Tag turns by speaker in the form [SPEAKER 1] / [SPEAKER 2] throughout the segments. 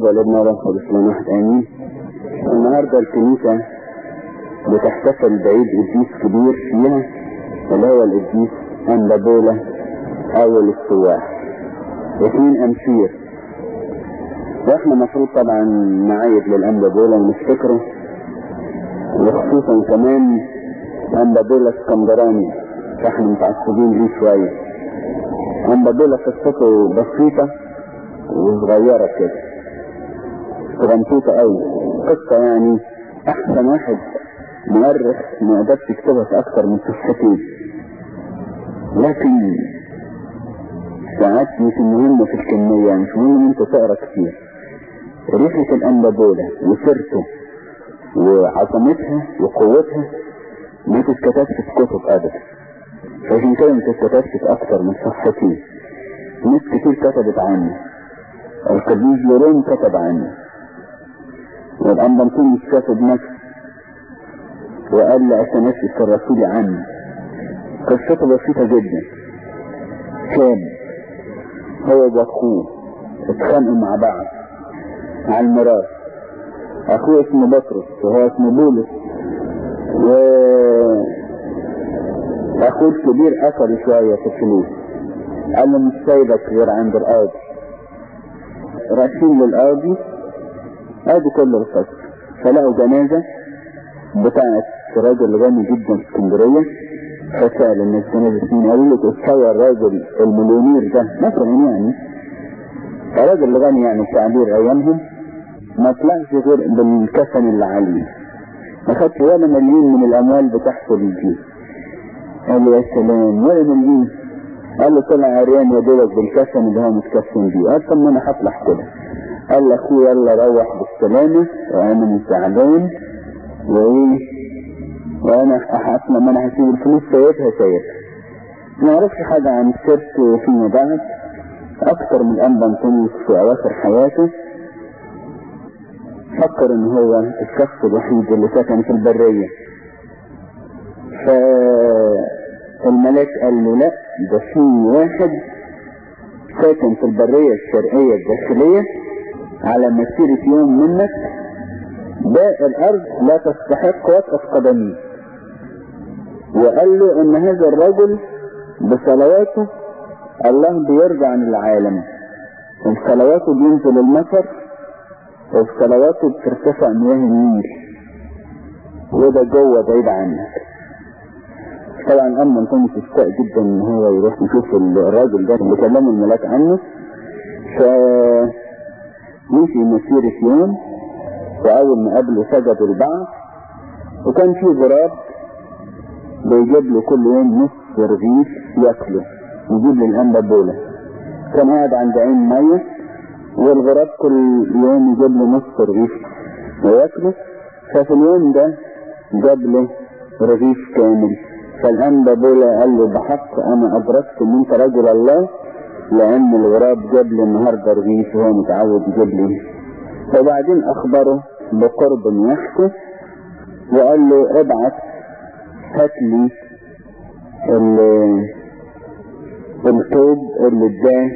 [SPEAKER 1] ولدنا روح الإسلام واحد آمين. النهاردة الكنيسة بتحتفل بعيد قديس كبير فيها اللي هو القديس أنبابولة أول السواح. اثنين أمشير. وإحنا مفروض طبعا نعيد للأنبابولة ونفتكره وخصوصا كمان أنبابولة اسكندراني فإحنا متعصبين ليه شوية. أنبابولة قصته بسيطة وصغيرة كده. صغنطوطة قوي قصة يعني أحسن واحد مؤرخ ما قدرش يكتبها في أكتر من صفحتين لكن ساعات مش مهمة في الكمية يعني مش مهم إنت تقرأ كتير. ريحة الانبابولة وسيرته وعظمتها وقوتها ما تتكتبش في كتب ابدا. فعشان كده ما تتكتبش في أكتر من صفحتين ناس كتير كتبت عنه. القديس جيروم كتب عنه. والأنبا مش كاتب نفسه وقال لأتنفس الرسول عنه قصته بسيطة جدا. كان هو وأخوه اتخانقوا مع بعض على الميراث أخوه اسمه بطرس وهو اسمه بولس. و أخوه الكبير أكل شوية في الفلوس. قال له مش سايبك غير عند القاضي. رايحين للقاضي. ادي كل القصة فلقوا جنازة بتاعت راجل غني جدا في اسكندرية فسأل الناس جنازة مين؟ قالوا له تتصور الراجل المليونير ده. مثلا يعني. راجل غني يعني تعبير أيامهم. ما طلعش غير بالكفن اللي عليه. ما خدش ولا مليون من الأموال بتاعته الجيب قال له يا سلام ولا مليون. قال له طلع عريان يا دوبك بالكفن اللي هو متكفن بيه. قال طب ما أنا هطلع كده. قال لاخوه يلا روح بالسلامة وأنا مش وإيه؟ وأنا أحس لما أنا هسيب الفلوس سايبها سايبها. ما أعرفش حاجة عن سيرته فيما بعد. أكتر من انبا انطونيوس في أواخر حياته. فكر إن هو الشخص الوحيد اللي سكن في البرية. فالملاك قال له لا ده في واحد ساكن في البرية الشرقية الداخلية. على مسيرة يوم منك. ده الأرض لا تستحق وقف قدميه وقال له إن هذا الرجل بصلواته الله بيرجع عن العالم. وبصلواته بينزل المطر وبصلواته بترتفع مياه النيل. وده جوه بعيد عنك. طبعا اما انطونيوس اشتاق جدا إن هو يروح يشوف الراجل ده اللي كلمه الملاك عنه. مشي مسيرة يوم وأول ما قابله سجدوا لبعض وكان في غراب بيجيب له كل يوم نص رغيف يأكله يجيب لي الأنبابولة كان قاعد عند عين مية والغراب كل يوم يجيب له نص رغيف ويأكله. ففي اليوم ده جاب له رغيف كامل. فالأنبابولة قال له بحق أنا أدركت إن أنت رجل الله. لأن الغراب جاب لي النهاردة رغيف وهو متعود يجيب لي وبعدين أخبره بقرب يحكي وقال له ابعت هات لي الثوب اللي اداه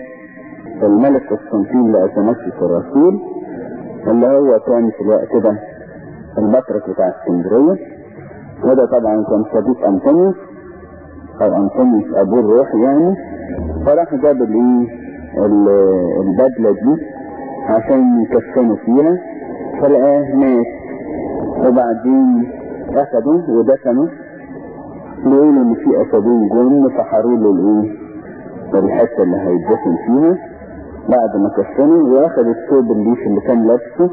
[SPEAKER 1] الملك قسطنطين لأتنفس الرسول اللي هو كان في الوقت ده البطرك بتاع اسكندرية. وده طبعا كان صديق أنطونيوس أو أنطونيوس أبوه الروح يعني. فراح جاب الايه البدلة دي عشان يكفنوا فيها. فلقاه مات وبعدين اخدوا ودفنوا. بيقولوا إن في اسدين جم فحروا له الإيه؟ الحتة اللي هيدفن فيها. بعد ما كفنوا واخد الثوب الليف اللي كان لابسه.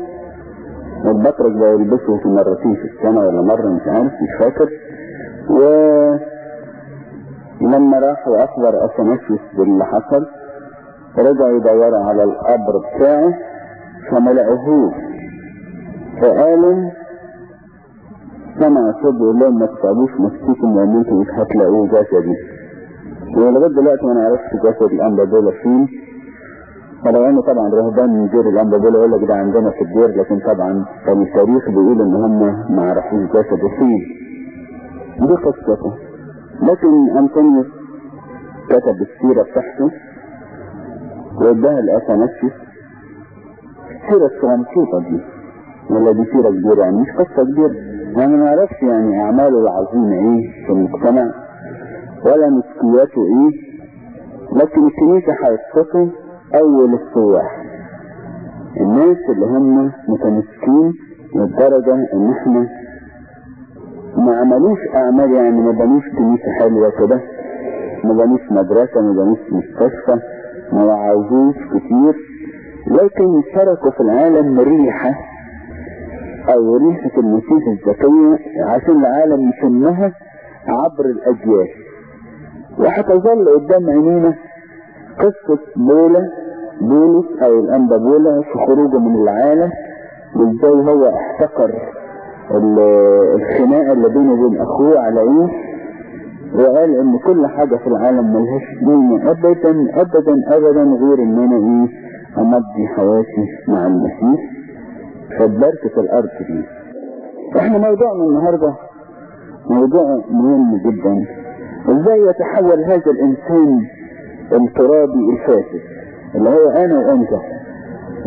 [SPEAKER 1] والبطرك ده يلبسه في مرتين في السنة ولا مرة مش عارف مش فاكر. و لما راح واخبر اثناسيوس باللي حصل رجعوا يدوروا على القبر بتاعه فما لقوهوش فقالوا سمع صوت يقول لهم ما تتعبوش نفسكم لأن أنتوا مش هتلاقوه جسدي. ولغاية دلوقتي ما نعرفش جسد الانبابولا فين. فلو انه طبعا رهبان من دير الانبابولا يقول لك ده عندنا في الدير لكن طبعا كان التاريخ بيقول إن هم ما عرفوش جسده فين. دي قصته لكن أنطونيوس كتب السيرة بتاعته واداها لأثناسيوس السيرة الصغنطوطة دي. ولا دي سيرة كبيرة يعني مش قصة كبيرة. يعني ما نعرفش يعني أعماله العظيمة إيه في المجتمع ولا مسكياته إيه. لكن الكنيسة هيسقطوا أول السواح. الناس اللي هم متمسكين للدرجة إن إحنا ما عملوش أعمال يعني ما بنوش كنيسة حلوة كده ما بنوش مدرسة ما بنوش مستشفى ما وعظوش كتير لكن شاركوا في العالم ريحة أو ريحة المسيح الذكية عشان العالم يشمها عبر الأجيال. وهتظل قدام عينينا قصة بولا بولس أو الأنبا بولا في خروجه من العالم وإزاي هو احتقر الخناقة اللي بينه وبين أخوه على إيه وقال إن كل حاجة في العالم ملهاش قيمة أبدا أبدا أبدا غير إن أنا إيه؟ أمضي حياتي مع المسيح فبركة الأرض دي. إحنا موضوعنا النهاردة موضوع مهم جدا. إزاي يتحول هذا الإنسان الترابي الفاسد؟ اللي هو أنا وأنت.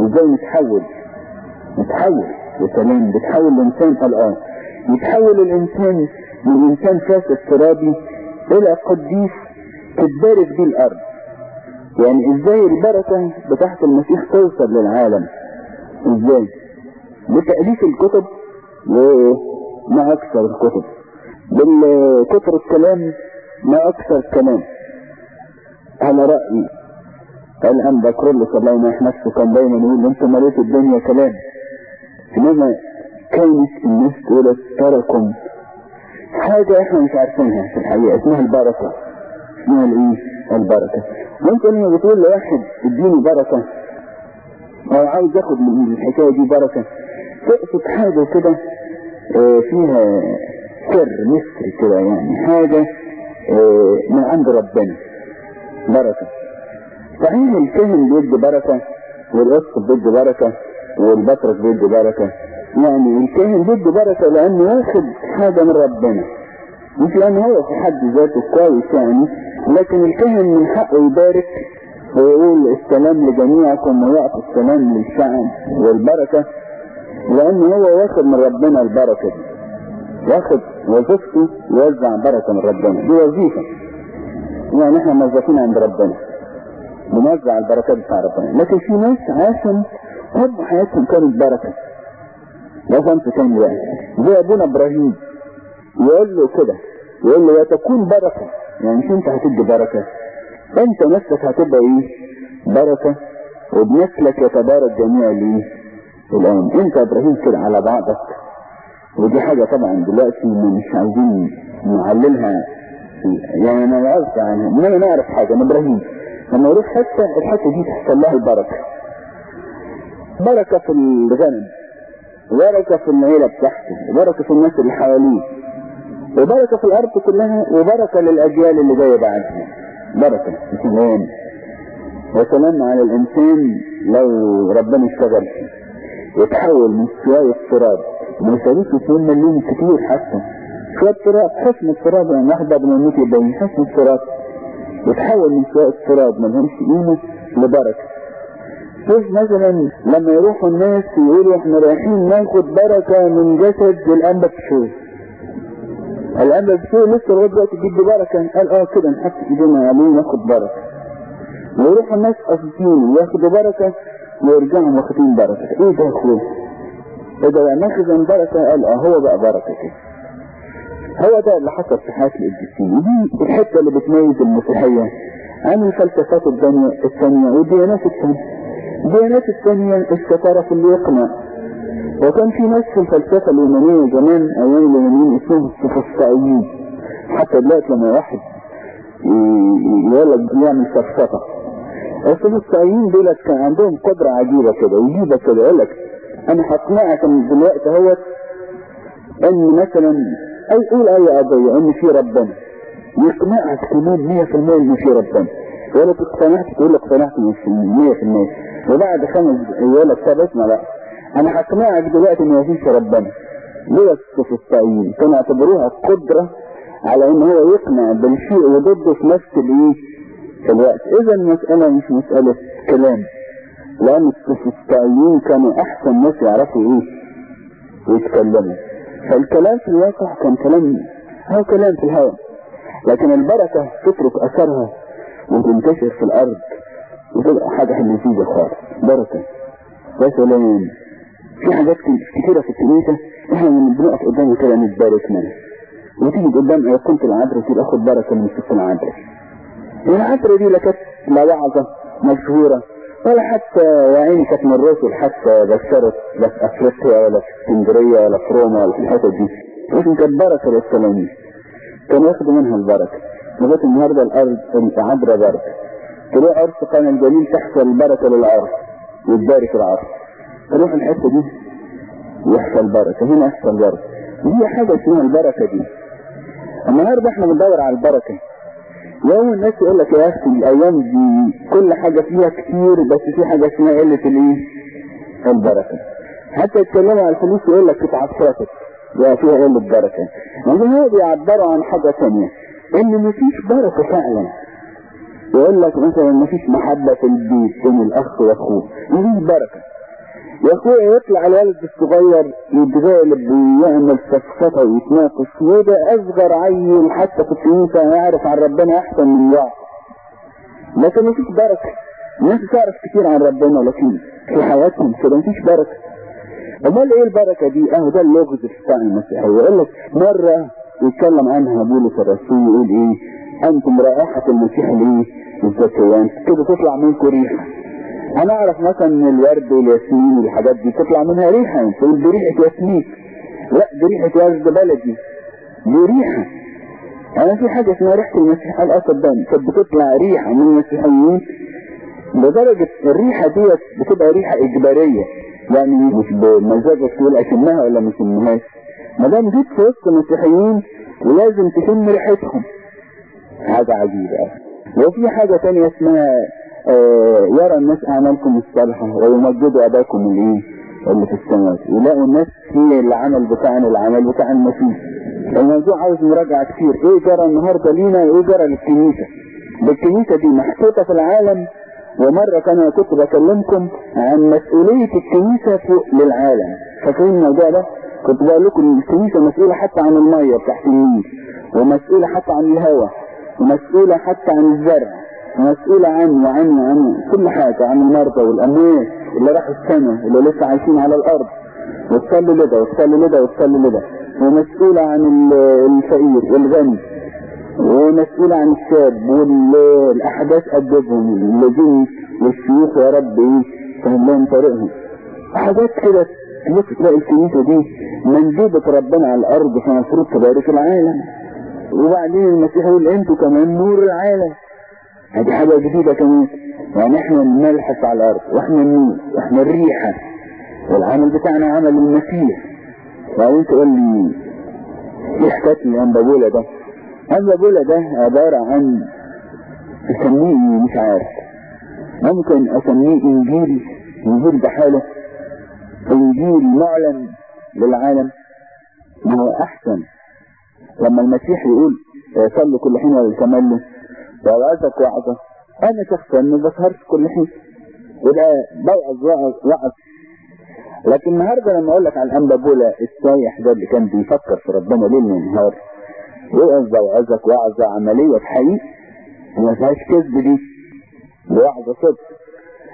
[SPEAKER 1] إزاي نتحول نتحول وسلام بتحول الإنسان الآن يتحول الإنسان من إنسان فاسد ترابي إلى قديس تتبارك بيه الأرض. يعني إزاي البركة بتاعت المسيح توصل للعالم؟ إزاي؟ بتأليف الكتب وما أكثر الكتب. بالكتر الكلام ما أكثر الكلام على رأيي. الآن بكرلس الله ينح نفسه كان دايما يقول أنتم مليت الدنيا كلام. انما كانت الناس تقول تركم حاجة إحنا مش عارفينها في الحقيقة اسمها البركة. اسمها الإيه؟ البركة. وأنت لما بتقول لواحد اديني بركة أو عاوز ياخد من الحكاية دي بركة تقصد حاجة كده آه فيها سر مصري كده يعني حاجة آه من عند ربنا. بركة. صحيح الكاهن بيدي بركة والاسقف بيدي بركة والبطرك بيدي بركة. يعني الكاهن بيدي بركة لأنه واخد حاجة من ربنا. مش لأن هو في حد ذاته كويس يعني لكن الكاهن من حقه يبارك ويقول السلام لجميعكم ويعطي السلام للشعب والبركة لأن هو واخد من ربنا البركة دي. واخد وظيفته يوزع بركة من ربنا. دي وظيفة. يعني إحنا موظفين عند ربنا. بنوزع البركات بتاع ربنا. لكن في ناس عاشوا هم حياتهم كانت بركة. ده فهمت تاني بقى زي أبونا إبراهيم. يقول له كده. يقول له وتكون بركة. يعني مش أنت هتدي بركة. أنت نفسك هتبقى إيه؟ بركة. وبنسلك يتبارك جميع الإيه؟ الان أنت إبراهيم كده على بعضك. ودي حاجة طبعا دلوقتي مش عايزين نعللها. يعني أنا عارف عنها. إنما نعرف حاجة. من إبراهيم لما يروح حتة الحتة دي تحصل لها البركة. بركة في الغنم وبركة في العيلة بتاعته وبركة في الناس اللي حواليه وبركة في الأرض كلها وبركة للأجيال اللي جاية بعدها. بركة سلام. وسلام على الإنسان لو ربنا اشتغل فيه. يتحول من شوية تراب. ما يساويش 2 مليون كتير حتى. شوية تراب حسن التراب يعني واحد بعد ما يموت يبين حسن التراب. يتحول من شوية تراب ما لهمش قيمة لبركة. شوف مثلا لما يروحوا الناس يقولوا إحنا رايحين ناخد بركة من جسد الأنبا بشوي الأنبا بشوي لسه لغاية دلوقتي بيدي بركة. قال آه كده نحط ايدينا عليه ناخد بركة. ويروحوا الناس قاصدين ياخدوا بركة ويرجعوا واخدين بركة. إيه ده يا؟ إيه ده بقى مخزن بركة؟ قال آه هو بقى بركة كده. هو ده اللي حصل في حياة القديسين ودي الحتة اللي بتميز المسيحية عن الفلسفات الثانية الثانية والديانات الثانية الديانات الثانية الشطارة في اللي يقنع وكان في ناس في الفلسفة اليونانية زمان أيام اليونانيين اسمهم السفسطائيين حتى دلوقتي لما واحد يقول لك يعمل فلسفة. السفسطائيين دولت كان عندهم قدرة عجيبة كده يجيبك كده. يقول لك أنا هقنعك دلوقتي أهوت إن مثلا أي قول أي قضية إن في ربنا. يقنعك تمام 100% إن في ربنا. يقول لك اقتنعت تقول لك اقتنعت 100% وبعد خمس لك طب اسمع بقى أنا هقنعك دلوقتي ان مفيش ربنا. ليه السفسطائيين كانوا اعتبروها قدرة على إن هو يقنع بالشيء وضده في نفس الايه الوقت. اذا المسألة مش مسألة كلام. لأن السفسطائيين كانوا أحسن ناس يعرفوا إيه؟ ويتكلموا. فالكلام في الواقع كان كلام هو كلام في الهواء. لكن البركة تترك أثرها وتنتشر في الأرض. وتبقى حاجة لذيذة خالص بركة يا سلام في حاجات كتيرة في الكنيسة. إحنا من بنقف قدامها كده نتبارك منها. وتيجي قدام ايقونة العذراء تبقى خد بركة من ست العذراء العذراء دي لا كانت لا وعظة مشهورة ولا حتى يا عيني كانت من الرسل حتى بشرت لا في أفريقيا ولا في إسكندرية ولا في روما ولا في الحتت دي. لكن كانت بركة للتلاميذ كانوا ياخدوا منها البركة. لغاية النهاردة الأرض العذراء بركة تروح عرس قام الجليل تحصل البركة للعرس وتبارك العرس تروح الحتة دي يحصل بركة هنا يحصل بركة دي حاجة اسمها البركة دي. النهاردة إحنا بندور على البركة. يوم الناس يقول لك يا أخي الأيام دي كل حاجة فيها كتير بس في حاجة اسمها قلة الإيه؟ البركة. حتى يتكلموا على الفلوس يقول لك اتعفرتت يا فيها قلة بركة يعني هو بيعبروا عن حاجة ثانية إن مفيش بركة فعلا. يقول لك مثلا مفيش محبة في البيت بين الأخ واخوه مفيش بركة. يا اخويا يطلع الولد الصغير يتغالب ويعمل سفسطة ويتناقش وده أصغر عيل حتى في الكنيسة يعرف عن ربنا أحسن من بعض لكن مفيش بركة. الناس تعرف كتير عن ربنا لكن في حياتهم كده مفيش بركة. أمال إيه البركة دي؟ أهو ده اللغز بتاع المسيحية يقول لك مرة يتكلم عنها بولس الرسول يقول إيه؟ أنتم رائحة المسيح الايه الزكيان كده تطلع منكم ريحة أنا أعرف مثلا إن الورد والياسمين والحاجات دي تطلع منها ريحة. تقول دي ريحة ياسمين. لا دي ريحة ورد بلدي. دي ريحة. أنا في حاجة اسمها ريحة المسيح الاسد ده. كانت بتطلع ريحة من المسيحيين؟ لدرجة الريحة ديت بتبقى ريحة إجبارية. يعني مش بمزاجك تقول اشمها ولا ما اشمهاش ما دام جيت في وسط المسيحيين ولازم تشم ريحتهم. حاجة عجيبة. وفي حاجة تانية اسمها آه يرى الناس أعمالكم الصالحة ويمجدوا أباكم الإيه؟ اللي في السماوات يلاقوا الناس هي العمل بتاعنا العمل بتاع المسيح الموضوع عاوز مراجعة كتير. إيه جرى النهاردة لينا؟ إيه جرى للكنيسة؟ الكنيسة دي محطوطة في العالم. ومرة كان كنت بكلمكم عن مسؤولية الكنيسة فوق للعالم. فاكرين الموضوع ده؟ كنت بقول لكم الكنيسة مسؤولة حتى عن المية تحت النيل ومسؤولة حتى عن الهواء. ومسؤولة حتى عن الزرع ومسؤولة عن وعن وعن كل حاجة عن المرضى والأموات اللي راحوا السنة اللي لسه عايشين على الأرض. وتصلي لده وتصلي لده وتصلي لده. ومسؤولة عن الفقير والغني. ومسؤولة عن الشاب والأحداث أدبهم الذين والشيوخ يا رب إيه فهم لهم طريقهم. حاجات كده تلاقي الكنيسة دي منجوبة ربنا على الأرض فمفروض تبارك العالم. وبعدين المسيح يقول أنتوا كمان نور العالم. هذه حاجة جديدة كمان. يعني إحنا نلحس على الأرض وإحنا النور وإحنا الريحة. والعمل بتاعنا عمل المسيح. وبعدين تقول لي إيه حكاية الأنبابولة ده؟ الأنبابولة ده عبارة عن أسميه مش عارف. ممكن أسميه انجيل انجيل بحاله انجيل معلن للعالم. ما هو أحسن. لما المسيح يقول صلوا كل حين ويتملوا ووعظك وعظة أنا شخصيا ما بسهرش كل حين. وده بوعظ وعظ لكن النهارده لما أقول لك على الانبابولا السايح ده اللي كان بيفكر في ربنا ليل ونهار. يوعظ وعظك وعظة عملية حقيقي وما فيهاش كذب دي. وعظة صدق.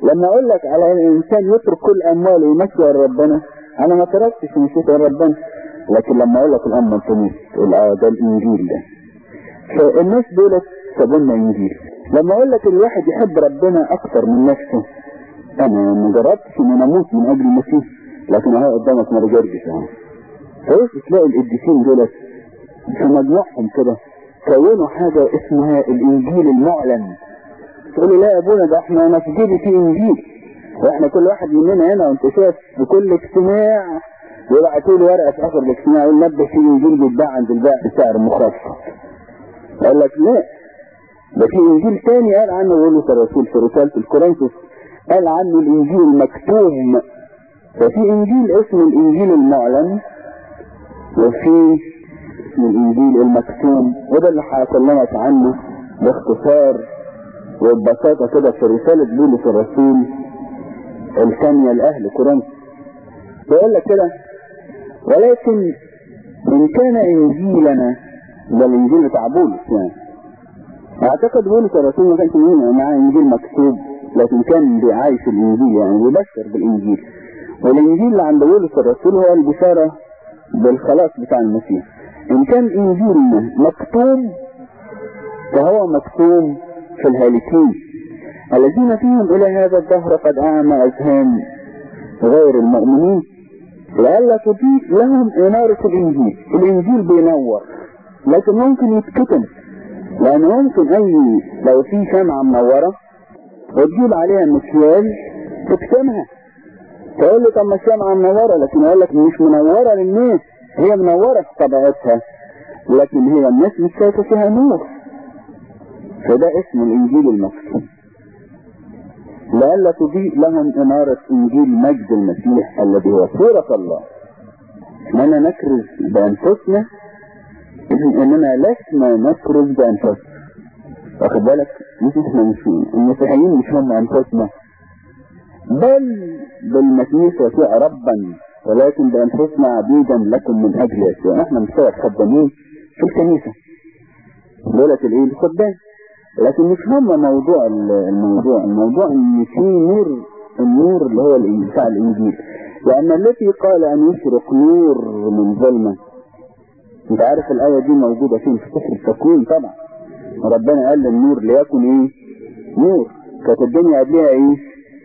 [SPEAKER 1] لما أقول لك على الإنسان يترك كل أمواله ويمشي ربنا أنا ما تركتش مشيت ربنا. لكن لما أقول لك الام تقول آه ده الإنجيل ده. فالناس دولت سابونا إنجيل. لما أقول لك الواحد يحب ربنا أكتر من نفسه أنا ما جربتش إن أنا أموت من أجل المسيح لكن أهو قدامك ما رجعتش أهو. فوش تلاقي القديسين دولت في مجموعهم كده كونوا حاجة اسمها الإنجيل المعلن. تقول لا يا أبونا ده إحنا أنا في إنجيل. وإحنا كل واحد مننا هنا وانت شايف في كل اجتماع يبعتوا لي ورقة في اخر الاجتماع يقول نبه في انجيل بيتباع عند البائع بسعر مخفض قال لك لا. ده في إنجيل تاني قال عنه بولس الرسول في رسالة الكورنثوس قال عنه الإنجيل المكتوم. ففي إنجيل اسمه الإنجيل المعلن وفي اسمه الإنجيل المكتوم. وده اللي هكلمك عنه باختصار وببساطة كده في رسالة بولس الرسول الثانية لأهل كورنثوس بيقول لك كده ولكن إن كان إنجيلنا ده الإنجيل بتاع بولس يعني أعتقد بولس الرسول ما كانش معاه إنجيل مكتوب لكن كان بيعايش الإنجيل يعني بيبشر بالإنجيل. والإنجيل اللي عند بولس الرسول هو البشارة بالخلاص بتاع المسيح. إن كان إنجيلنا مكتوب فهو مكتوب في الهالكين. الذين فيهم إلى هذا الدهر قد أعمى أذهان غير المؤمنين. لئلا تضيء لهم إنارة الإنجيل. الإنجيل بينور لكن ممكن يتكتم لأن ممكن أي لو في شمعة منورة وتجيب عليها مكيال تكتمها. تقول لي طب ما الشمعة منورة لكن أقول لك مش منورة للناس هي منورة في طبيعتها لكن هي الناس مش شايفة فيها نور. فده اسم الإنجيل المكتوب لئلا تضيء لهم إنارة إنجيل مجد المسيح الذي هو صورة الله. إننا نكرز بأنفسنا إننا لسنا نكرز بأنفسنا. واخد بالك؟ مش إحنا مش المسيحيين مش هم أنفسنا. بل بالمسيح يسوع ربا ولكن بأنفسنا عبيدا لكم من أجل يسوع. إحنا مستوى خدامين في الكنيسة. دولة الايه الخدام لكن مش هم موضوع الموضوع. الموضوع إن في نور النور اللي هو بتاع الانجيل لأن الذي قال أن يشرق نور من ظلمة أنت عارف الآية دي موجودة فين؟ في سفر التكوين طبعا. ربنا قال للنور ليكن إيه؟ نور. كانت الدنيا قبلها إيه؟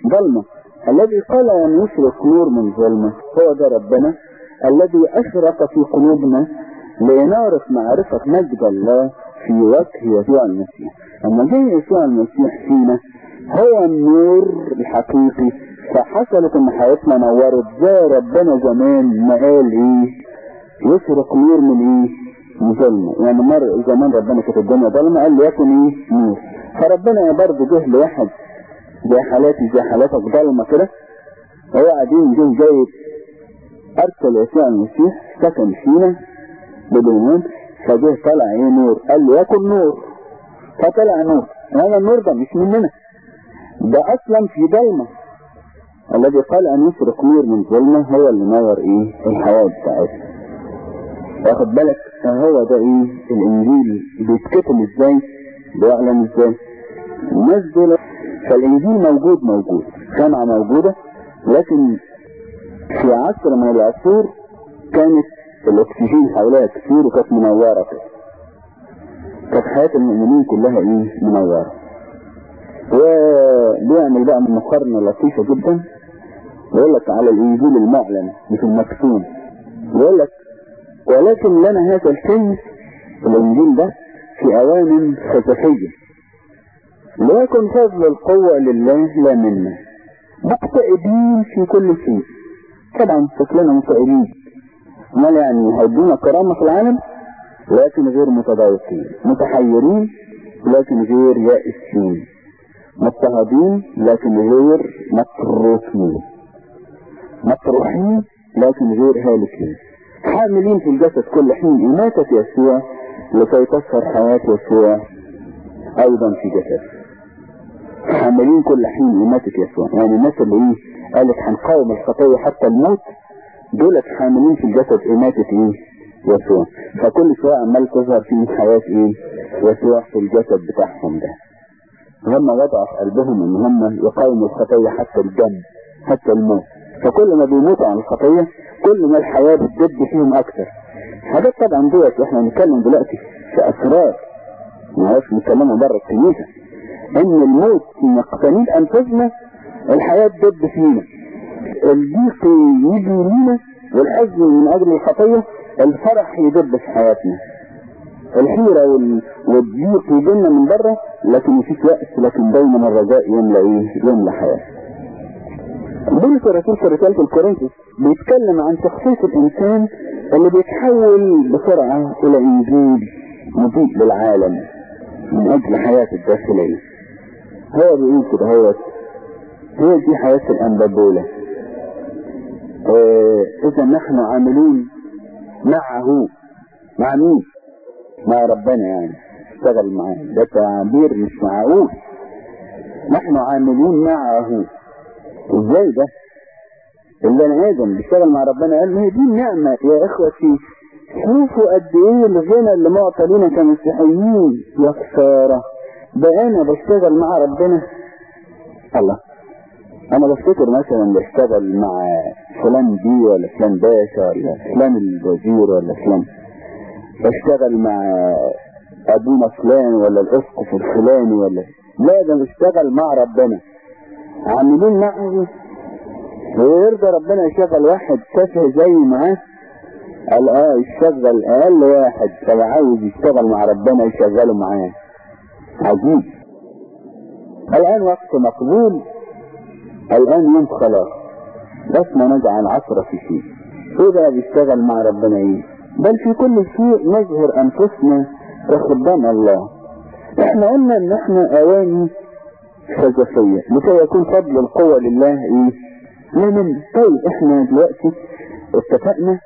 [SPEAKER 1] ظلمة. الذي قال أن يشرق نور من ظلمة هو ده ربنا. الذي أشرق في قلوبنا لإنارة معرفة مجد الله. في وجه يسوع المسيح. لما جه يسوع المسيح فينا هو النور الحقيقي. فحصلت إن حياتنا نورت زي ربنا زمان ما قال إيه. يشرق نور من إيه؟ من ظلمه. يعني مر زمان ربنا كانت الدنيا ظلمة قال ليكن إيه؟ نور. فربنا برضه جه لواحد زي حالاتي زي حالاتك ظلمة كده. هو قاعدين جه جايب أرسل يسوع المسيح سكن فينا بدون فجه طلع إيه نور؟ قال له يكن نور. فطلع نور. هذا النور ده مش مننا. ده أصلا في ضلمة الذي قال أن يشرق نور من ظلمة هو اللي نور إيه؟ الحياة بتاعتنا. واخد بالك؟ هو ده إيه؟ الإنجيل بيتكتب إزاي؟ بيعلن إزاي؟ دول فالإنجيل موجود موجود شمعة موجودة لكن في عصر من العصور كانت الاكسجين حواليها كتير وكانت منورة. كده كانت حياة المؤمنين كلها إيه؟ منورة. وبيعمل بقى مقارنة لطيفة جدا. يقول لك على الإنجيل المعلن مش المكتوم. يقول لك ولكن لنا هذا الكنز. الإنجيل ده في أوان خزفية ليكن فضل القوة لله لا منا مكتئبين في كل شيء. طبعا شكلنا مكتئبين امال يعني هيدونا كرامة في العالم لكن غير متضايقين متحيرين لكن غير يائسين مضطهدين لكن غير مطروحين. مطروحين لكن غير هالكين. حاملين في الجسد كل حين إماتة يسوع لكي تظهر حياة يسوع أيضا في جسد. حاملين كل حين إماتة يسوع. يعني الناس اللي إيه قالت هنقاوم الخطية حتى الموت دولت حاملين في الجسد إماتة إيه؟ يسوع. فكل شوية عمال تظهر فيهم حياة إيه؟ يسوع في الجسد بتاعهم ده. هم وضعوا في قلبهم ان هم يقاوموا الخطية حتى الجنب حتى الموت. فكل ما بيموتوا عن الخطية كل ما الحياة بتجد فيهم أكثر حاجات طبعا ديت إحنا بنتكلم دلوقتي في أسرار. ما عرفش نتكلموا بره الكنيسة. إن الموت في مقتنين أنفسنا الحياة تجد فينا. الضيق يجي لينا والحزن من أجل الخطية الفرح يدب في حياتنا. الحيرة وال... والضيق يجينا من بره لكن مفيش يأس لكن دايما الرجاء يملى إيه يملى حياة بولس الرسول في رسالة الكورنثوس بيتكلم عن شخصية الإنسان اللي بيتحول بسرعة إلى إنجيل مضيء للعالم من أجل حياته الداخلية. هو بيقول كده هو هي دي حياة الأنبابولة إذا نحن عاملون معه مع مين؟ مع ربنا يعني اشتغل معاه. ده تعبير مش معقول. نحن عاملون معه. إزاي ده؟ البني آدم بيشتغل مع ربنا قال ما هي دي النعمة يا إخوتي. شوفوا قد إيه الغنى اللي معطى لنا كمسيحيين يا خسارة. ده أنا بشتغل مع ربنا. الله. أنا بفتكر مثلا بشتغل مع فلان دي ولا فلان باشا ولا فلان الوزير ولا فلان. بشتغل مع أبونا فلان ولا الأسقف الفلاني ولا لا ده بشتغل مع ربنا. عاملين معه ويرضى ربنا يشغل واحد تافه زي معاه قال آه يشغل أقل واحد. طب عاوز يشتغل مع ربنا يشغله معاه. عجيب. الآن وقت مقبول. الآن يوم خلاص. بس ما نجعل عشرة في شيء. إيه بقى بيشتغل مع ربنا إيه؟ بل في كل شيء نظهر أنفسنا كخدام الله. إحنا قلنا إن إحنا أواني فلسفية لكي يكون فضل القوة لله إيه؟ لمن طيب إحنا دلوقتي اتفقنا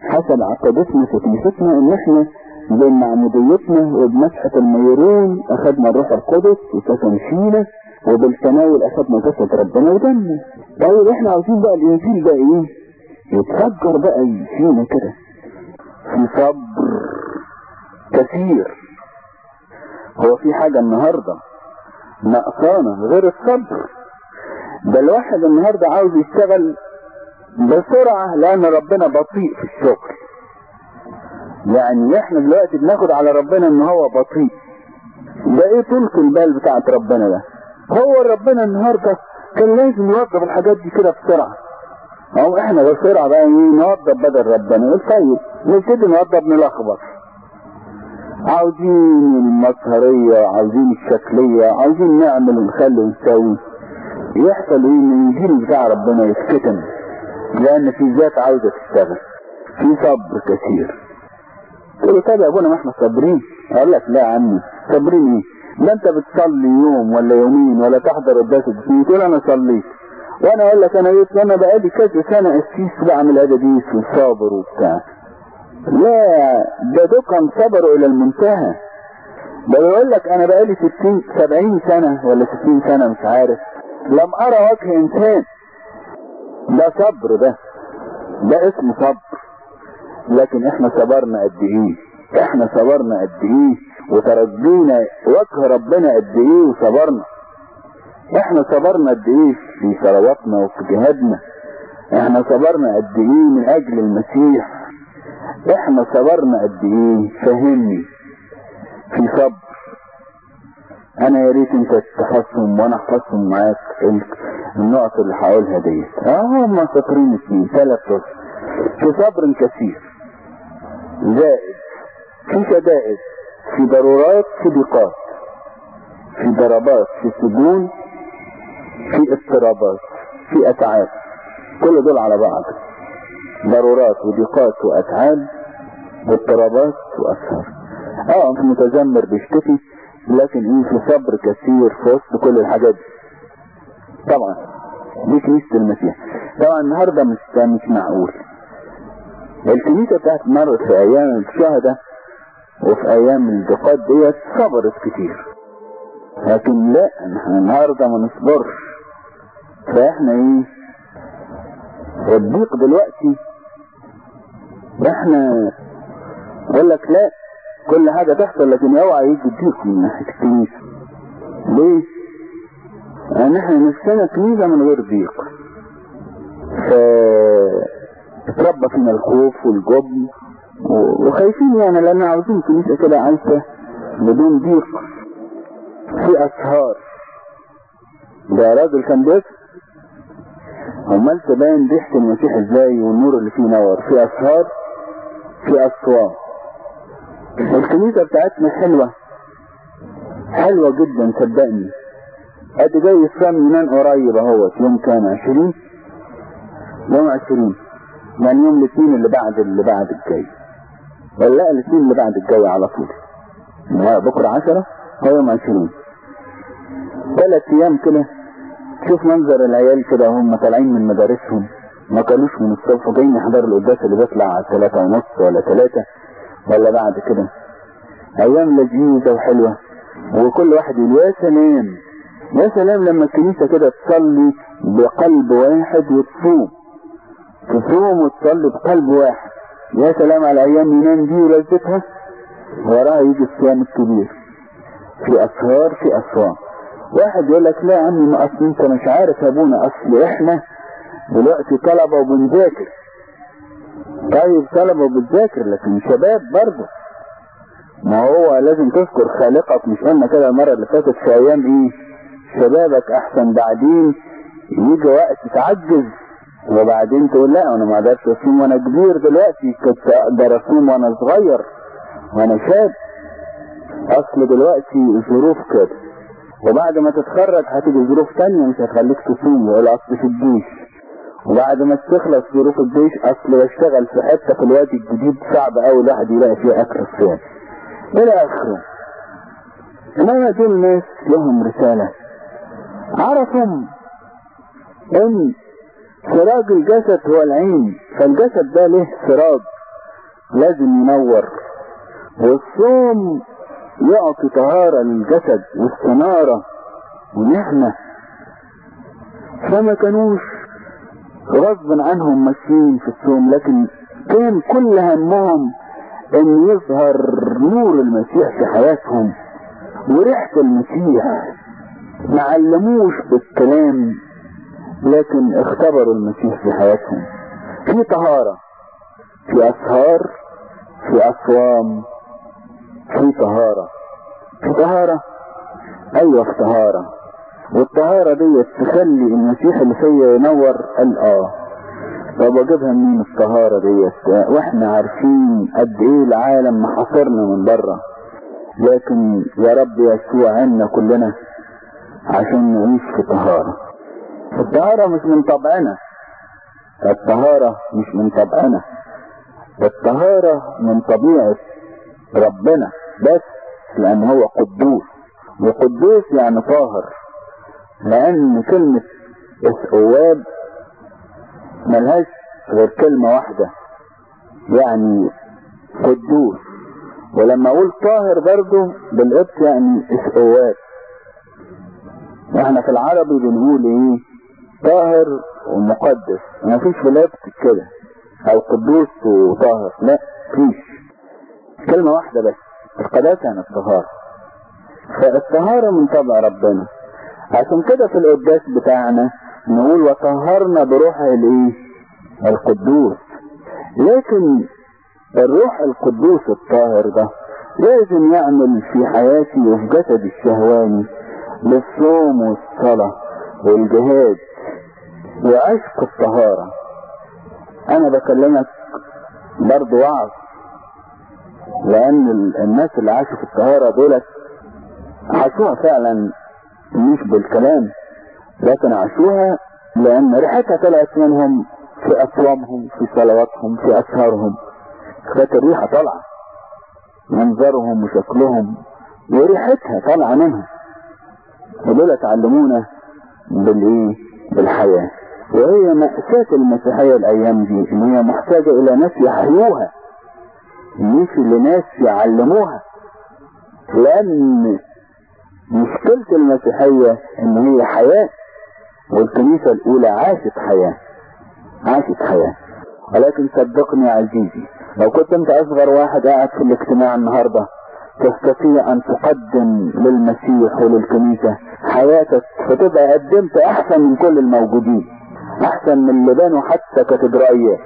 [SPEAKER 1] حسب عقيدتنا في كنيستنا إن إحنا بين معموديتنا وبمسحة الميرون اخدنا الروح القدس وسكن فينا وبالتناول اخدنا جسد ربنا ودمنا طيب إحنا عاوزين بقى الإنجيل ده إيه؟ يتفجر بقى فينا كده. في صبر كثير. هو في حاجة النهاردة نقصانة غير الصبر. ده الواحد النهاردة عاوز يشتغل بسرعة لأن ربنا بطيء في الشغل. يعني إحنا دلوقتي بناخد على ربنا إن هو بطيء. ده إيه طولة البال بتاعت ربنا ده؟ هو ربنا النهاردة كان لازم يوظف الحاجات دي كده بسرعة. أو إحنا بسرعة بقى إيه؟ نوظف بدل ربنا. طيب نبتدي نوظف نلخبط. عاوزين المظهرية عاوزين الشكلية عاوزين نعمل ونخلي ونسوي. يحصل إيه؟ إن الانجيل بتاع ربنا يتكتم. لأن في ذات عاوزة تشتغل. في صبر كثير. تقول له طب يا أبونا ما إحنا صابرين. أقول لك لا يا عمي صابرين إيه؟ لا انت بتصلي يوم ولا يومين ولا تحضر قداس الدين تقول أنا صليت. وأنا أقول لك أنا جيت وأنا بقالي كذا سنة قسيس بعمل اداديس وصابر وبتاع. لا ده دول صبروا إلى المنتهى. ده بيقول لك أنا بقالي 60 70 سنة ولا 60 سنة مش عارف. لم أرى وجه إنسان. ده صبر ده. ده اسمه صبر. لكن إحنا صبرنا قد إيه؟ إحنا صبرنا قد إيه وترجينا وجه ربنا قد إيه وصبرنا. إحنا صبرنا قد إيه في صلواتنا وفي جهادنا. إحنا صبرنا قد إيه من أجل المسيح. إحنا صبرنا قد إيه فهمني في صبر. أنا يا ريت انت تحفظهم وأنا احفظهم معاك. النقط اللي هقولها ديت. آه هم سطرين اثنين ثلاث في صبر كثير. زائد في شدائد في ضرورات في ضيقات في ضربات في سجون في اضطرابات في أتعاب. كل دول على بعض. ضرورات وضيقات وأتعاب واضطرابات واسهار آه في متذمر بيشتكي لكن إيه في صبر كثير في وسط كل الحاجات دي. طبعا دي كنيسة المسيح. طبعا النهاردة مش مش معقول. الكنيسة بتاعت مرت في أيام الشهداء وفي أيام الضيقات ديت صبرت كتير. لكن لا إحنا النهارده ما نصبرش. فإحنا إيه؟ الضيق دلوقتي. إحنا يقول لك لا كل حاجة تحصل لكن اوعى يجي الضيق من ناحية الكنيسة. ليه؟ لأن إحنا نفسنا كنيسة من غير ضيق. ف اتربى فينا الخوف والجبن. وخايفين يعني لأن عاوزين كنيسة كده عايشة بدون ضيق في اسهار ده راجل كان بيسهر امال تبين ريحة المسيح إزاي والنور اللي فيه نور. في اسهار في اسوار الكنيسة بتاعتنا حلوة. حلوة جدا صدقني. أدي جاي الصيام يونان قريب أهوت يوم كام؟ عشرين؟ يوم عشرين. يعني يوم الاثنين اللي بعد اللي بعد الجاي. ولا لا الاثنين اللي بعد الجاي على طول. بكرة عشرة هو يوم عشرين ثلاث أيام كده شوف منظر العيال كده وهم طالعين من مدارسهم. ما كانوش من الصبح وجايين يحضروا القداس اللي بيطلع ثلاثة ونص ولا ثلاثة. ولا بعد كده. أيام لذيذة وحلوة. وكل واحد يقول يا سلام يا سلام لما الكنيسة كده تصلي بقلب واحد وتصوم. تصوم وتصلي بقلب واحد. يا سلام على أيام يونان دي ولذتها. وراها يجي الصيام الكبير. في أسهار في اسوام واحد يقول لك لا يا عمي ما أصل أنت مش عارف يا أبونا أصل إحنا. دلوقتي طلبة وبنذاكر. طيب طلبة وبتذاكر لكن شباب برضه. ما هو لازم تذكر خالقك مش قلنا كده المرة اللي فاتت في أيام إيه؟ شبابك أحسن بعدين. يجي وقت تعجز. وبعدين تقول لا أنا ما أقدرش أصوم وأنا كبير دلوقتي كنت أقدر أصوم وأنا صغير وأنا شاب. أصل دلوقتي الظروف كده. وبعد ما تتخرج هتيجي ظروف تانية مش هتخليك تصوم ولا أصل في الجيش. وبعد ما تخلص ظروف الجيش أصل بشتغل في حتة في الوادي الجديد صعب قوي الواحد يلاقي فيها أكل الصيام إلى آخره. إنما دول ناس لهم رسالة. عرفوا إن سراج الجسد هو العين فالجسد ده له سراج لازم ينور. والصوم يعطي طهارة للجسد واستنارة ونعمة فما كانوش غصبا عنهم ماشيين في الصوم لكن كان كل همهم إن يظهر نور المسيح في حياتهم وريحة المسيح. ما علموش بالكلام لكن اختبروا المسيح في حياتهم. في طهارة في أسهار في أصوام في طهارة. في طهارة؟ أيوه في طهارة. والطهارة دي تخلي المسيح اللي فيا ينور قال آه طب اجيبها منين الطهارة ديت؟ وإحنا عارفين قد إيه العالم محاصرنا من بره لكن يا رب يسوع عنا كلنا عشان نعيش في طهارة. الطهارة مش من طبعنا. الطهارة مش من طبعنا. الطهارة من طبيعة ربنا بس لأن هو قدوس. وقدوس يعني طاهر. لأن كلمة اسقواب ملهاش غير كلمة واحدة. يعني قدوس. ولما أقول طاهر برضه بالقبط يعني اسقواب إحنا في العربي بنقول إيه؟ طاهر ومقدس. ما فيش في القبط كده. أو قدوس وطاهر. لا فيش. كلمة واحدة بس. القداسة يعني الطهارة. فالطهارة من طبع ربنا. عشان كده في القداس بتاعنا نقول وطهرنا بروحه الإيه؟ القدوس. لكن الروح القدوس الطاهر ده لازم يعمل في حياتي وفي جسدي الشهواني للصوم والصلاة والجهاد. وعشق الطهارة. أنا بكلمك برضو وعظ لأن الناس اللي عاشوا في الطهارة دولت عاشوها فعلا مش بالكلام لكن عاشوها لأن ريحتها طلعت منهم في أصوامهم في صلواتهم في اسهارهم كانت الريحة طالعة. منظرهم وشكلهم وريحتها طالعة منهم. ودول اتعلمونا بالإيه؟ بالحياة. وهي مأساة المسيحية الأيام دي إن هي محتاجة إلى ناس يحيوها مش لناس يعلموها. لأن مشكلة المسيحية إن هي حياة والكنيسة الأولى عاشت حياة عاشت حياة. ولكن صدقني عزيزي لو كنت أنت أصغر واحد قاعد في الاجتماع النهاردة تستطيع أن تقدم للمسيح وللكنيسة حياتك فتبقى قدمت أحسن من كل الموجودين. أحسن من اللي بانوا حتى كاتدرائيات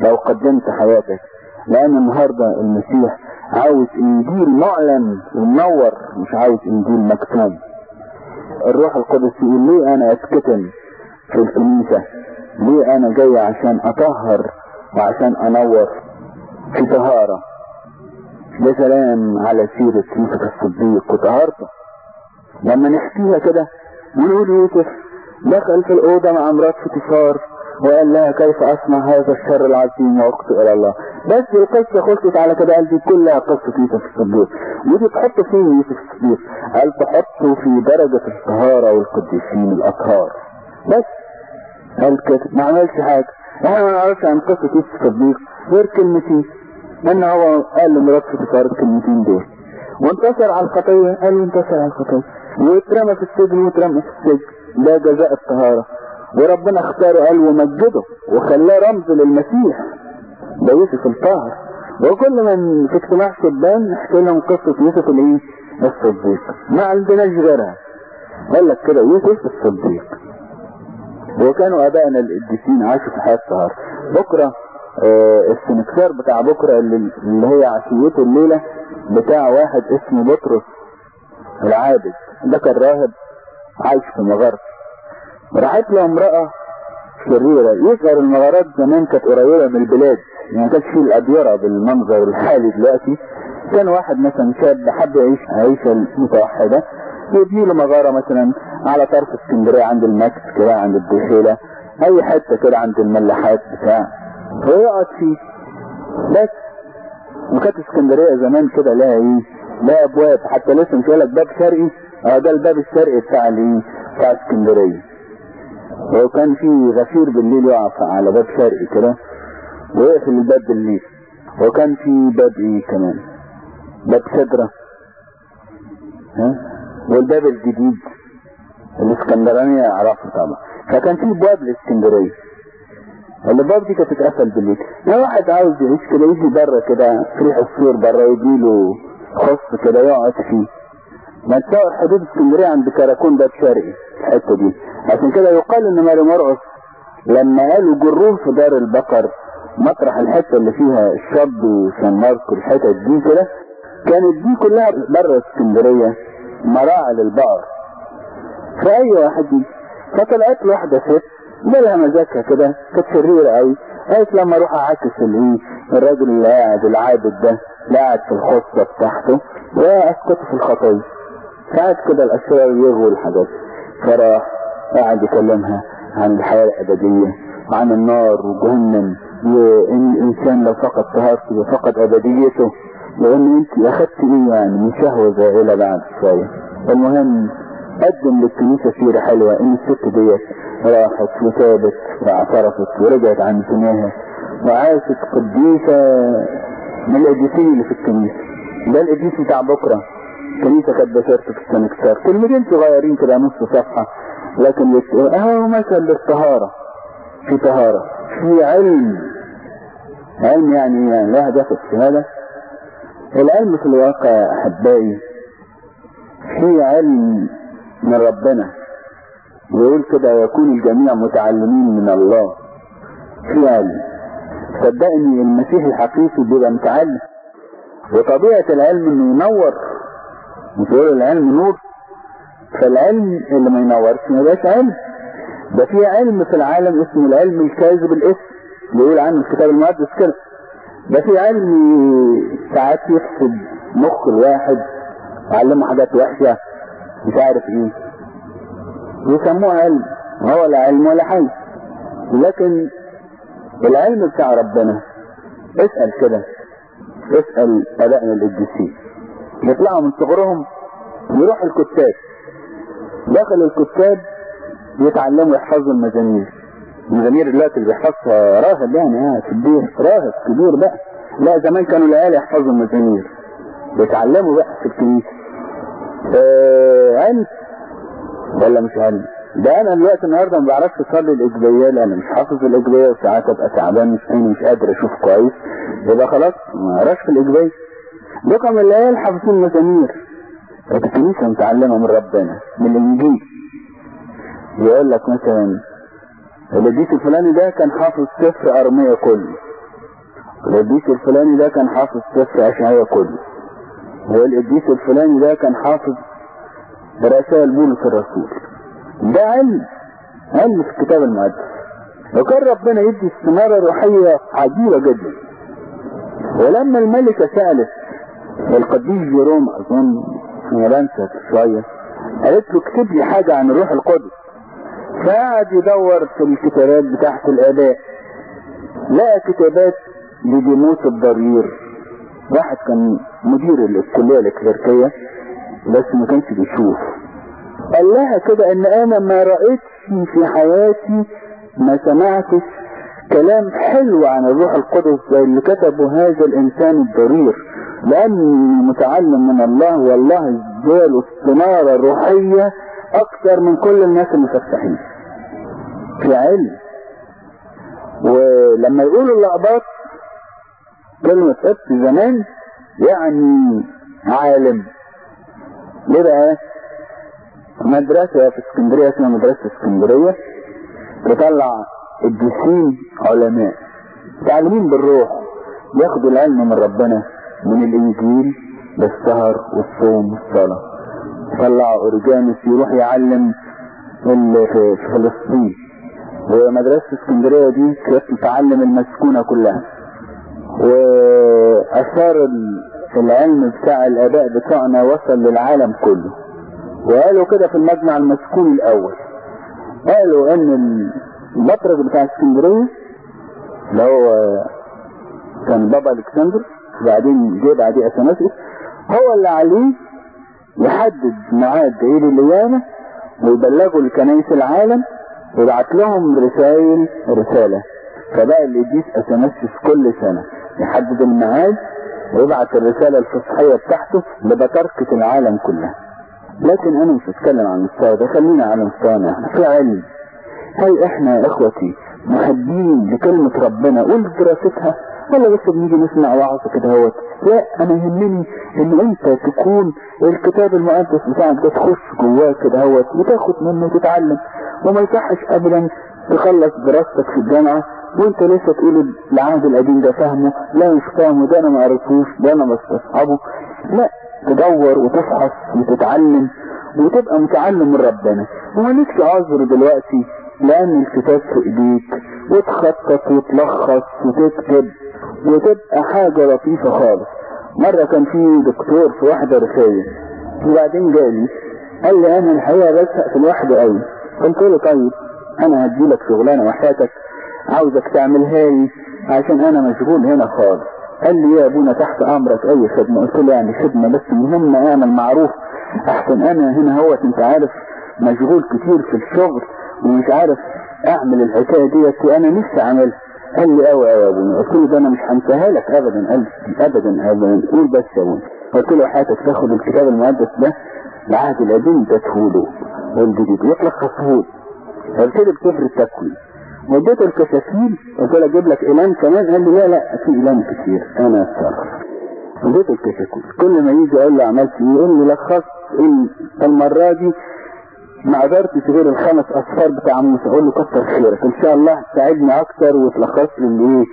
[SPEAKER 1] لو قدمت حياتك لأن النهاردة المسيح عاوز إنجيل معلن ومنور مش عاوز إنجيل مكتوم. الروح القدس يقول ليه أنا اتكتم في الكنيسة؟ ليه أنا جاي عشان أطهر وعشان أنور في طهارة؟ يا سلام على سيرة يوسف الصديق وطهارته. لما نحكيها كده ونقول يوسف دخل في الأوضة مع مرات فطفار وقال لها كيف أصنع هذا الشر العظيم وأقصد إلى الله. بس القصة خلصت على كده قال دي كلها قصة يوسف الصديق. ودي تحط فين يوسف الصديق. قال تحطه في درجة الطهارة والقديسين الأطهار. بس. قال كده. ما عملش حاجة. إحنا ما نعرفش عن قصة يوسف الصديق غير كلمتين. ان هو قال لمرات فطفار الكلمتين دول. وانتصر على الخطية قال له انتصر على الخطية واترمى في السجن واترمى في السجن. ده جزاء الطهارة. وربنا اختاره قال ومجده وخلاه رمز للمسيح. ده يوسف الطاهر. وكل من في اجتماع شبان نحكي لهم قصة يوسف الايه الصديق. ما عندناش غيرها. قال لك كده يوسف الصديق. وكانوا آبائنا القديسين عاشوا في حياة طهارة. بكرة آه السنكسار بتاع بكرة اللي, هي عشيته الليلة بتاع واحد اسمه بطرس العابد. ده كان راهب عايش في مغارة راحت له امرأة شريرة. يظهر المغارات زمان كانت قريبة من البلاد. يعني ما كانش فيه الأديرة بالمنظر الحالي دلوقتي. كان واحد مثلا شاب حب يعيش عيشة متوحدة. يبني له مغارة مثلا على طرف اسكندرية عند المكس كده عند الدخيلة. أي حتة كده عند الملاحات بتاع. ويقعد فيه. بس. وكانت اسكندرية زمان كده لها إيه لها أبواب. حتى لسه مش لك باب شرقي. آه ده الباب الشرقي بتاع الايه بتاع اسكندرية. وكان في غفير بالليل يقع على باب شرقي كده ويقفل الباب بالليل. وكان في باب إيه كمان؟ باب شجرة. ها؟ والباب الجديد. الإسكندرانية يعرفه طبعا. فكان في ابواب الاسكندرية الابواب دي كانت تتقفل بالليل. لو واحد عاوز يعيش كده يجي بره كده في السور بره يجيله خص كده يقعد فيه. ما تصور حدود إسكندرية عند كراكون باب شرقي. الحتة دي. عشان كده يقال إن ماري مرقص لما قالوا جروه في دار البقر مطرح الحتة اللي فيها الشاب وسان ماركو الحتت دي كده كانت دي كلها بره اسكندرية مراعي للبقر. فأي واحد فطلعت له واحدة ست جالها مزاجها كده كانت شريرة قوي قالت لما أروح أعاكس الايه الراجل اللي قاعد العابد ده اللي قاعد في الخصة بتاعته واسقطه في الخطايا. ساعات كده الاشرار يغوا الحاجات. فراح قاعد يكلمها عن الحياة الأبدية وعن النار وجهنم. وإن الانسان لو فقد طهارته وفقد أبديته لأن أنت اخدت إيه يعني من شهوة زائلة بعد شوية المهم قدم للكنيسة سيرة حلوة. إن الست ديت راحت وتابت واعترفت ورجعت عن سناها وعاشت قديسة من القديسين اللي في الكنيسة. ده القديس بتاع بكرة. الكنيسة كانت بشرته في السنكسار كلمتين صغيرين كده نص صفحة. لكن يت... اهو مثل للطهارة. في طهارة. في علم. علم يعني يعني لا هدف الشهادة العلم في الواقع يا أحبائي في علم من ربنا. ويقول كده يكون الجميع متعلمين من الله. في علم. صدقني المسيح الحقيقي بيبقى متعلم. وطبيعة العلم إنه ينور. مش يقول العلم نور فالعلم اللي ما ينورش ما يبقاش علم. ده في علم في العالم اسمه العلم الكاذب الاسم اللي يقول عنه الكتاب المقدس كده. ده في علم ساعات يفسد مخ الواحد يعلمه حاجات وحشة مش عارف إيه. يسموه علم هو لا علم ولا حي. لكن العلم بتاع ربنا اسأل كده اسأل ابائنا القديسين يطلعوا من صغرهم يروح الكتاب. داخل الكتاب يتعلموا يحفظوا المزامير. المزامير دلوقتي اللي بيحفظها راهب يعني آه كبير. راهب كبير بقى. لا زمان كانوا العيال يحفظوا المزامير. بيتعلموا بقى في الكنيسة. آه علم. ولا مش علم. ده أنا دلوقتي النهارده ما بعرفش أصلي الاجبيه لأن مش حافظ الاجبيه وساعات أبقى تعبان مش مش قادر أشوف كويس. يبقى خلاص ما اقراش في الاجبيه رقم العيال حافظين مزامير الكنيسه متعلمة من ربنا من الإنجيل. يقول لك مثلا القديس الفلاني ده كان حافظ سفر أرمية كله القديس الفلاني ده كان حافظ سفر اشعياء كله والقديس الفلاني ده كان حافظ رسائل بولس الرسول. ده علم علم في الكتاب المقدس. وكان ربنا يدي استمارة روحية عجيبة جدا. ولما الملكة سألت القديس جيروم أظن أنا بنسى شوية قالت له اكتب لي حاجة عن الروح القدس. فقعد يدور في الكتابات بتاعت الآباء لقى كتابات لديموس الضرير. واحد كان مدير الكلية الكليركية بس ما كانش بيشوف. قال لها كده إن أنا ما رأيتش في حياتي ما سمعتش كلام حلو عن الروح القدس زي اللي كتبه هذا الإنسان الضرير. لأن المتعلم من الله والله اداله استنارة روحية أكثر من كل الناس المفتحين في علم. ولما يقولوا الاقباط كلمة قبط زمان يعني عالم. ليه بقى؟ مدرسة في اسكندرية اسمها مدرسة اسكندرية تطلع الدسين علماء. تعلمين بالروح ياخدوا العلم من ربنا. من الإنجيل بالسهر والصوم والصلاة. طلع اورجانس يروح يعلم اللي في فلسطين. ومدرسة اسكندرية دي تعلم المسكونة كلها. وأثار العلم بتاع الاباء بتاعنا وصل للعالم كله. وقالوا كده في المجمع المسكون الأول. قالوا إن المطرق بتاع اسكندرية اللي هو كان بابا ألكسندر وبعدين جه بعديه اثناسيوس هو اللي عليه يحدد ميعاد عيد القيامة ويبلغوا لكنايس العالم ويبعت لهم رسائل رسالة. فبقى اللي يديس اثناسيوس كل سنة. يحدد الميعاد ويبعت الرسالة الفصحية بتاعته لبطركة العالم كلها. لكن أنا مش هتكلم عن المستوى ده خلينا على مستوانا. إحنا في علم. هل إحنا يا إخوتي محبين لكلمة ربنا ولدراستها ولا بس بنيجي نسمع وعظ كده هوت لا أنا يهمني إن أنت تكون الكتاب المقدس بتاعك ده تخش جواه كده هوت وتاخد منه وتتعلم. وما يصحش ابدا تخلص دراستك في الجامعة وأنت لسه تقول العهد القديم ده فاهمه لا مش فاهمه ده أنا ما قريتهوش ده أنا بستصحبه لا تدور وتفحص وتتعلم وتبقى متعلم من ربنا. ومالكش عذر دلوقتي لأن الكتاب في إيديك. وتخطط وتلخص وتكتب. وتبقى حاجة لطيفة خالص. مرة كان في دكتور في واحدة رخية وبعدين جالي قال لي أنا الحقيقة بزهق في الوحدة قوي قلت له طيب أنا هديلك شغلانة وحياتك عاوزك تعملها لي عشان أنا مشغول هنا خالص. قال لي يا أبونا تحت أمرك أي خدمة. قلت له يعني خدمة بس مهم أعمل معروف. أحسن أنا هنا هو أنت عارف مشغول كتير في الشغل ومش عارف أعمل الحكاية ديت وأنا نفسي أعملها. قال لي اوي يا ابونا قلت له ده أنا مش هنساها لك ابدا قال لي ابدا ابدا قول بس يا ابونا قلت له حياتك تاخد الكتاب المقدس ده العهد القديم ده تهوله والجديد يطلق قلت له بسفر التكوين وديته الكشافين قلت له أجيب لك إعلان كمان؟ قال لي لا لا في إعلان كتير أنا اتصرف وديته الكشافين كل ما يجي أقول له عملت إيه يقول لي لخصت المرة دي ما قدرتش غير الخمس أصفار بتاع موسى أقول له كتر خيرك. إن شاء الله تساعدني أكتر وتلخص لي الايه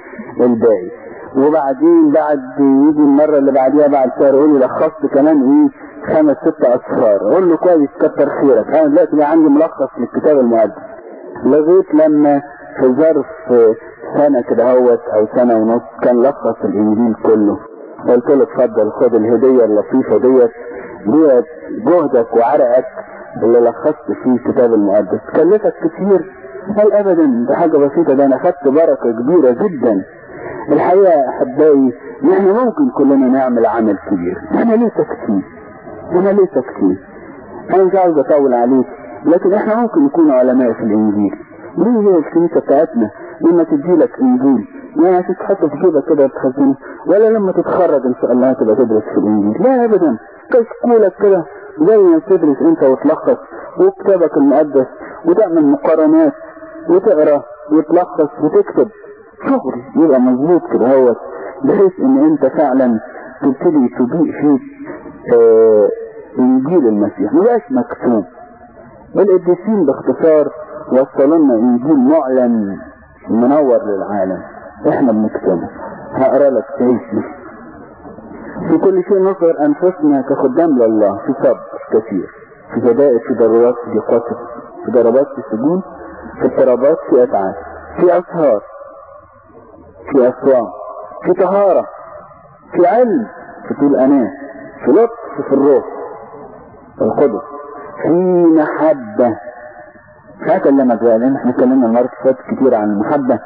[SPEAKER 1] الباقي. وبعدين بعد يجي المرة اللي بعديها بعد شهر يقول لي لخصت كمان إيه خمس ست أصفار. أقول له كويس كتر خيرك. أنا دلوقتي بقى عندي ملخص للكتاب المقدس لغايه لما في ظرف سنة كده هوت أو سنة ونص كان لخص الإنجيل كله. قلت له اتفضل خد الهدية اللطيفة ديت ديت جهدك وعرقك اللي لخصت فيه الكتاب المقدس. كلفك كتير. قال ابدا؟ ده حاجة بسيطة. ده أنا خدت بركة كبيرة جدا. الحقيقة أحبائي إحنا ممكن كلنا نعمل عمل كبير. إحنا ليه ساكتين إحنا ليه ساكتين أنا مش عاوز أطول عليك لكن إحنا ممكن نكون علماء في الإنجيل. ليه هي الكنيسة بتاعتنا؟ لما تدي لك إنجيل. يعني تتحط في جيبك كده تخزنه ولا لما تتخرج إن شاء الله تبقى تدرس في الإنجيل. لا ابدا. كشكولك كده زي ما تدرس انت وتلخص وكتابك المقدس وتعمل مقارنات وتقرأ وتلخص وتكتب. شغل يبقى مظبوط كده هو بحيث إن أنت فعلا تبتدي تضيء فيك آه إنجيل المسيح. مبقاش مكتوب. القديسين باختصار وصلوا لنا إنجيل معلن منور للعالم. إحنا بنكتبه. هقرأ لك تعيش في كل شيء نصغر أنفسنا كخدام لله في صبر كثير في جدائر في ضرورات في ضيقات في ضربات في سجون في اضطرابات في اتعاب في أسهار في اصوام في طهارة في علم في طول أمان في لطف في الروح القدس في محبة. مش هكلمك بقى لأن إحنا اتكلمنا فاتت كتير عن المحبة.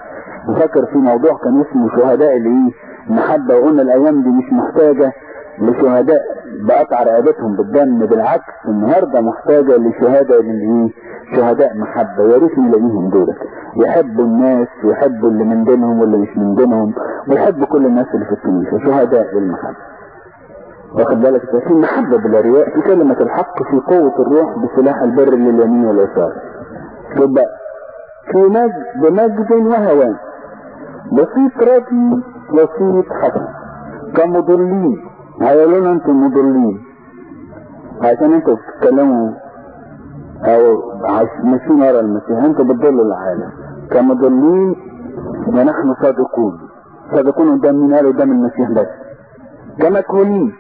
[SPEAKER 1] وفاكر في موضوع كان اسمه شهداء الايه المحبة وقلنا الأيام دي مش محتاجة لشهداء. بقطع رقبتهم بالدم بالعكس النهاردة محتاجة لشهادة للايه شهداء محبة. يا ريت نلاقيهم دول يحبوا الناس ويحبوا اللي من دينهم واللي مش من دينهم ويحبوا كل الناس اللي في الكنيسة شهداء المحبة واخد بالك؟ في محبة بلا رياء في كلمة الحق في قوة الروح بسلاح البر لليمين واليسار. يبقى في مجد بمجد وهوان. بسيط راضي بسيط حسن كمضلين. هيقولون أنتم مضلين. عشان أنتوا بتتكلموا أو ماشيين ورا المسيح. أنتوا بتضلوا العالم. كمضلين ونحن صادقون. صادقون قدام مين؟ قال قدام المسيح بس. كمكهولين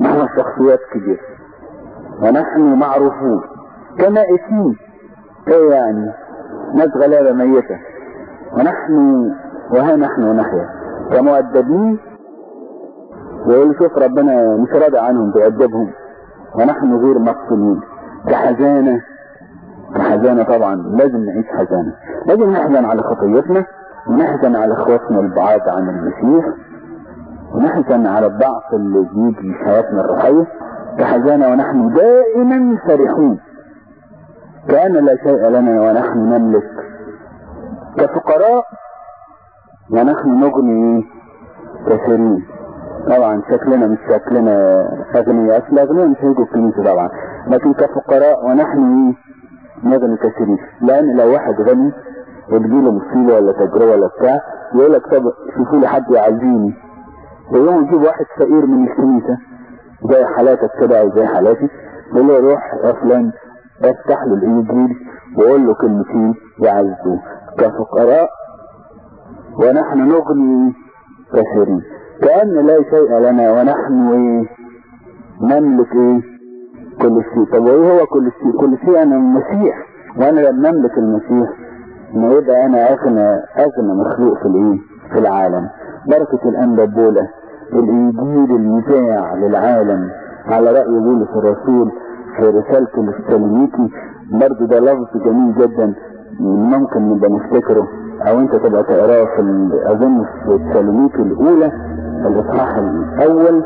[SPEAKER 1] نحن شخصيات كبيرة. ونحن معروفون. كمائتين إيه يعني؟ ناس غلابة ميتة. ونحن وها نحن نحيا كمؤدبين ويقول شوف ربنا مش راضي عنهم بيأدبهم ونحن غير مقتولين. كحزانة. كحزانة طبعا. لازم نعيش حزانة. لازم نحزن على خطيتنا ونحزن على إخواتنا البعاد عن المسيح ونحزن على الضعف اللي بيجي في حياتنا الروحية. كحزانة ونحن دائما فرحون. كأن لا شيء لنا ونحن نملك. كفقراء ونحن نغني كثيرين طبعا شكلنا مش شكلنا اغنياء أصل اغنياء مش هيجوا الكنيسة طبعا. لكن كفقراء ونحن نغني كثيرين لأن لو واحد غني وتجيله مصيبة ولا تجربة ولا بتاع يقول لك طب شوفوا لي حد يعزيني. ويوم يجيب واحد فقير من الكنيسة زي حالاتك كده أو زي حالاتي يقول له روح يا فلان افتح له الإنجيل وقول له كلمتين يعزوه. كفقراء ونحن نغني كثيرين كأن لا شيء لنا ونحن نملك إيه كل شيء. طب وإيه هو كل شيء؟ كل شيء أنا المسيح. وأنا لما املك المسيح ما يبقى أنا اغنى أغنى مخلوق في الإيه؟ في العالم. بركة الانبابولة الإنجيل المذاع للعالم. على رأي بولس الرسول في رسالته للسلميكي برضه ده لفظ جميل جدا ممكن نبقى نفتكره. أو أنت تبقى تقراه في أظن في السلميكي الأولى الإصحاح الأول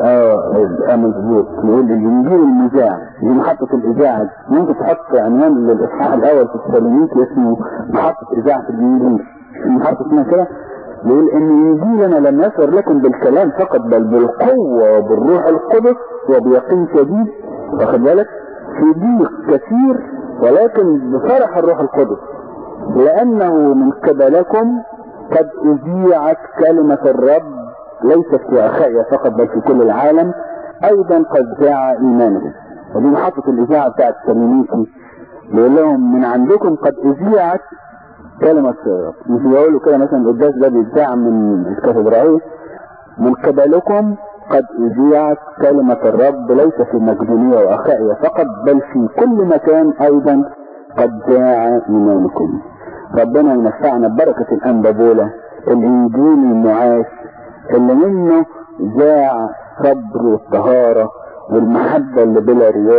[SPEAKER 1] آه مظبوط. يقول الانجيل المذاع دي محطة الإذاعة. ممكن تحط عنوان للإصحاح الأول في السلميكي اسمه محطة إذاعة الإنجيل. في محطة اسمها كده؟ يقول إن إنجيلنا لم يصر لكم بالكلام فقط بل بالقوة وبالروح القدس وبيقين شديد. واخد بالك؟ في ضيق كثير ولكن بفرح الروح القدس. لأنه من قبلكم قد أذيعت كلمة الرب ليست في اخائيا فقط بل في كل العالم أيضا قد ذاع ايمانهم ودي محطة الإذاعة بتاعت سلميكي بيقول لهم من عندكم قد أذيعت كلمة مش بيقولوا كده مثلا القداس ده بيتذاع من الكاتدرائية من قبلكم قد أذيعت كلمة الرب ليس في مقدونية واخائيا فقط بل في كل مكان أيضا قد ذاع إيمانكم. ربنا ينفعنا ببركة الأنبابولة الإنجيل المعاش اللي منه ذاع صبر والطهارة والمحبة اللي بلا رياء